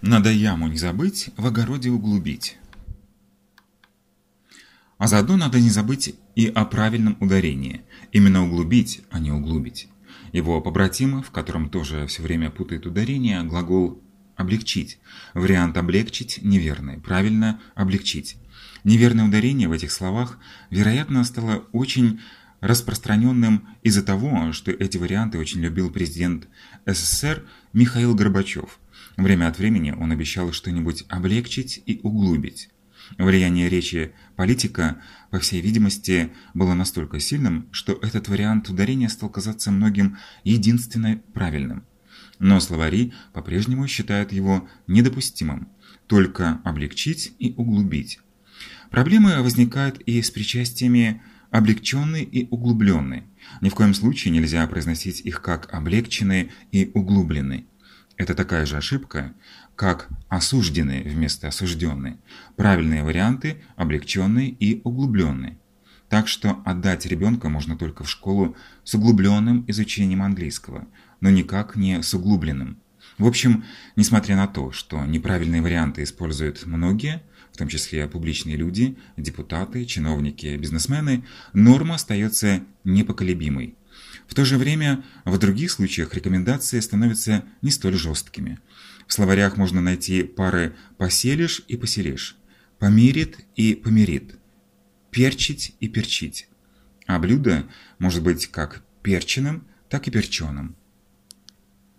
Надо яму не забыть, в огороде углубить. А заодно надо не забыть и о правильном ударении. Именно углубить, а не углубить. Его побратима, в котором тоже все время путает ударение, глагол «облегчить». Вариант «облегчить» неверный. Правильно «облегчить». Неверное ударение в этих словах, вероятно, стало очень распространенным из-за того, что эти варианты очень любил президент СССР Михаил Горбачев. Время от времени он обещал что-нибудь облегчить и углубить. Влияние речи политика, по всей видимости, было настолько сильным, что этот вариант ударения стал казаться многим единственно правильным. Но словари по-прежнему считают его недопустимым, только облегчить и углубить. Проблемы возникают и с причастиями облегченный и углубленный. Ни в коем случае нельзя произносить их как облегченный и углубленный. Это такая же ошибка, как осужденный вместо осужденный. Правильные варианты – облегченный и углубленный. Так что отдать ребенка можно только в школу с углубленным изучением английского, но никак не с углубленным. В общем, несмотря на то, что неправильные варианты используют многие, в том числе публичные люди, депутаты, чиновники, бизнесмены, норма остается непоколебимой. В то же время в других случаях рекомендации становятся не столь жесткими. В словарях можно найти пары «поселишь» и «поселишь», «помирит» и «помирит», «перчить» и «перчить». А блюдо может быть как перченым, так и перченым.